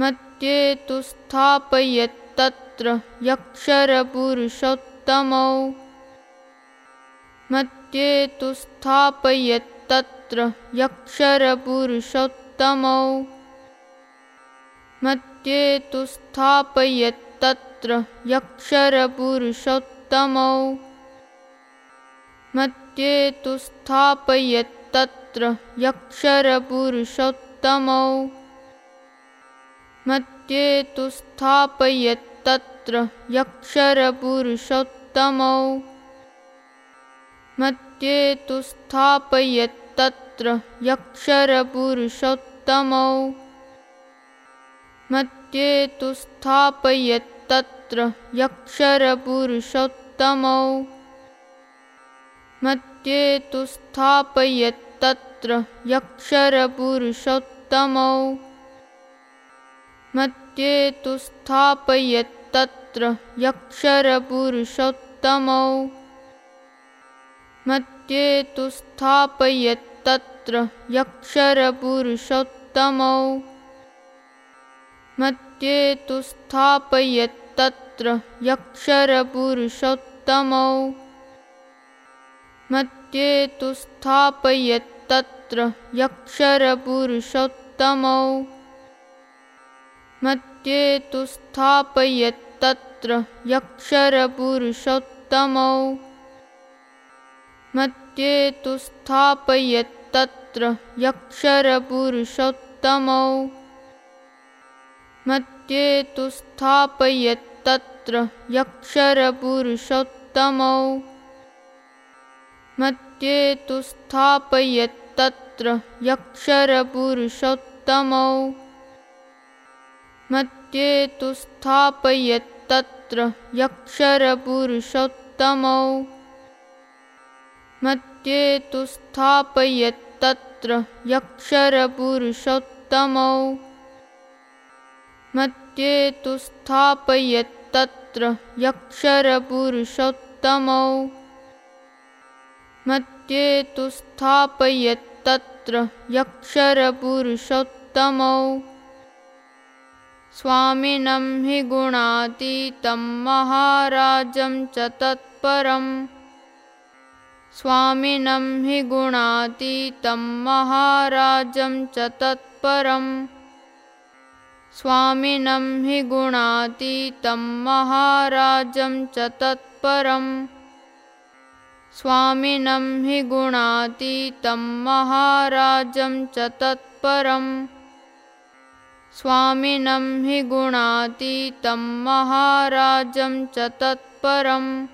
मध्ये तु स्थापयत्तत्र यक्षरपुरुषोत्तमौ मध्ये तु स्थापयत्तत्र यक्षरपुरुषोत्तमौ मध्ये तु स्थापयत्तत्र यक्षरपुरुषोत्तमौ मध्ये तु स्थापयत्तत्र यक्षरपुरुषोत्तमौ मध्ये तु स्थापयत्तत्र यक्षरपुरुषोत्तमौ स्वामिनं हि गुणातीतं महाराजं च तत्परम्। स्वामिनं हि गुणातीतं महाराजं च तत्परम्। स्वामिनं हि गुणातीतं महाराजं च तत्परम्। स्वामिनं हि गुणातीतं महाराजं च तत्परम् स्वामिनं हि गुणातीतं महाराजं च तत्परम्।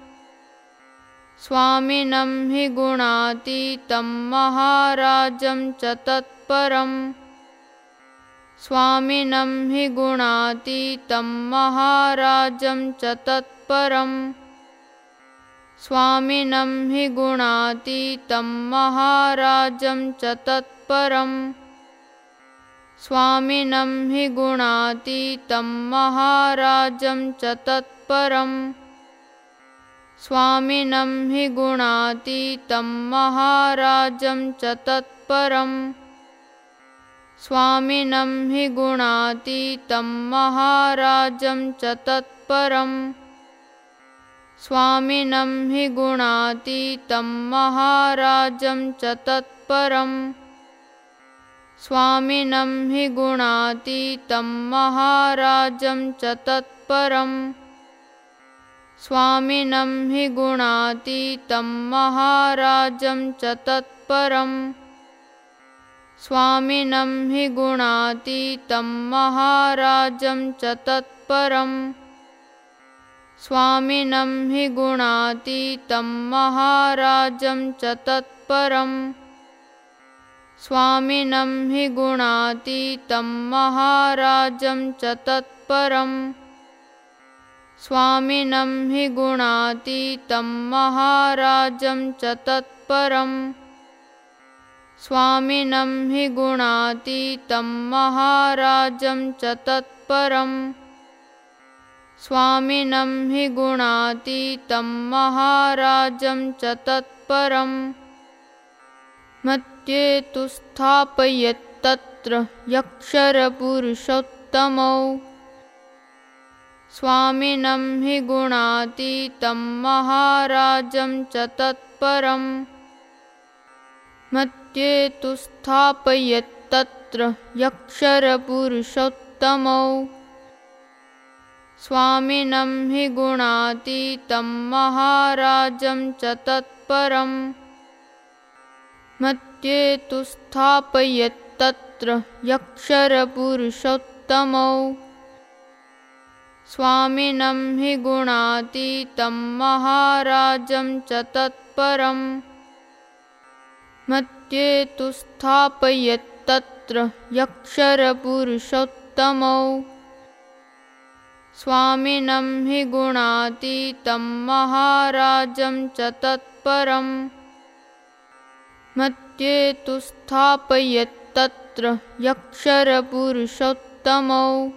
स्वामिनं हि गुणातीतं महाराजं च तत्परम्। स्वामिनं हि गुणातीतं महाराजं च तत्परम्। स्वामिनं हि गुणातीतं महाराजं च तत्परम् स्वामिनं हि गुणातीतं महाराजं च तत्परम्। स्वामिनं हि गुणातीतं महाराजं च तत्परम्। स्वामिनं हि गुणातीतं महाराजं च तत्परम्। स्वामिनं हि गुणातीतं महाराजं च तत्परम् स्वामिनं हि गुणातीतं महाराजं च तत्परम्। स्वामिनं हि गुणातीतं महाराजं च तत्परम्। स्वामिनं हि गुणातीतं महाराजं च तत्परम्। स्वामिनं हि गुणातीतं महाराजं च तत्परम् स्वामिनं हि गुणातीतं महाराजं च तत्परम्। स्वामिनं हि गुणातीतं महाराजं च तत्परम्। स्वामिनं हि गुणातीतं महाराजं च तत्परम्। स्वामिनं हि गुणातीतं महाराजं च तत्परम् मध्ये तु स्थापयत्तत्र स्वामिनं हि गुणातीतं महाराजं च तत्परम्। मध्ये तु स्थापयत्तत्र यक्षरपुरुषोत्तमौ। स्वामिनं हि गुणातीतं महाराजं च तत्परम् मध्ये तु स्थापयत्तत्र यक्षरपुरुषोत्तमौ। स्वामिनं हि गुणातीतं महाराजं च तत्परम्। मध्ये तु स्थापयत्तत्र यक्षरपुरुषोत्तमौ। स्वामिनं हि गुणातीतं महाराजं च तत्परम् मध्ये तु स्थापयत्तत्र यक्षरपुरुषोत्तमौ।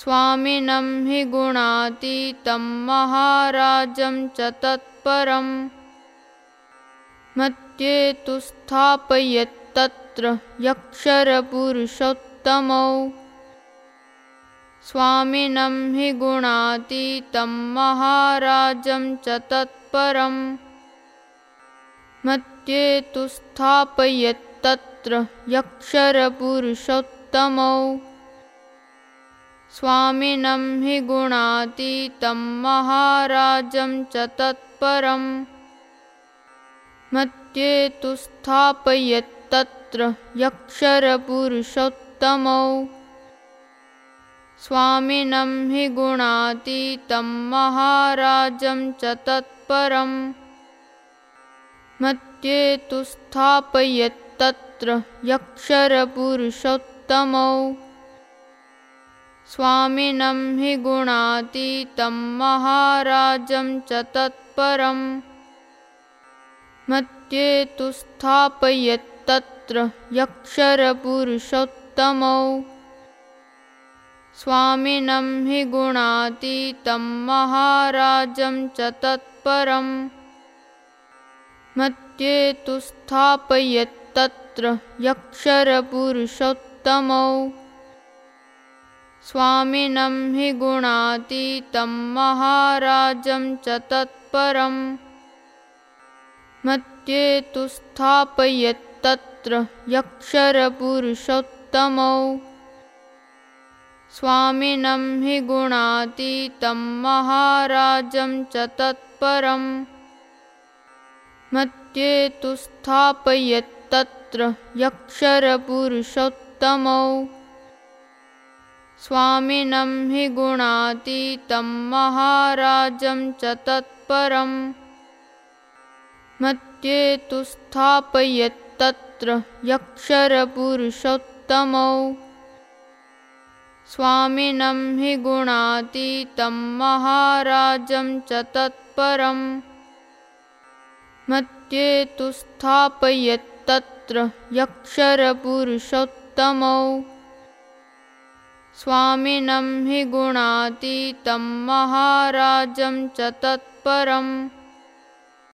स्वामिनं हि गुणातीतं महाराजं च तत्परम् मध्ये तु स्थापयत्तत्र यक्षरपुरुषोत्तमौ। स्वामिनं हि गुणातीतं महाराजं च तत्परम् मध्ये तु स्थापयत्तत्र स्वामिनं हि गुणातीतं महाराजं च तत्परम्। मध्ये तु स्थापयत्तत्र यक्षरपुरुषोत्तमौ। स्वामिनं हि गुणातीतं महाराजं च तत्परम् मध्ये तु स्थापयत्तत्र यक्षरपुरुषोत्तमौ। स्वामिनं हि गुणातीतं महाराजं च तत्परम्। मध्ये तु स्थापयत्तत्र यक्षरपुरुषोत्तमौ। स्वामिनं हि गुणातीतं महाराजं च तत्परम् मध्ये तु स्थापयत्तत्र यक्षरपुरुषोत्तमौ। स्वामिनं हि गुणातीतं महाराजं च तत्परम्। मध्ये तु स्थापयत्तत्र यक्षरपुरुषोत्तमौ। स्वामिनं हि गुणातीतं महाराजं च तत्परम् मध्ये तु स्थापयत्तत्र यक्षरपुरुषोत्तमौ। स्वामिनं हि गुणातीतं महाराजं च तत्परम्। मध्ये तु स्थापयत्तत्र यक्षरपुरुषोत्तमौ। स्वामिनं हि गुणातीतं महाराजं च तत्परम् मध्ये तु स्थापयत्तत्र यक्षरपुरुषोत्तमौ। स्वामिनं हि गुणातीतं महाराजं च तत्परम्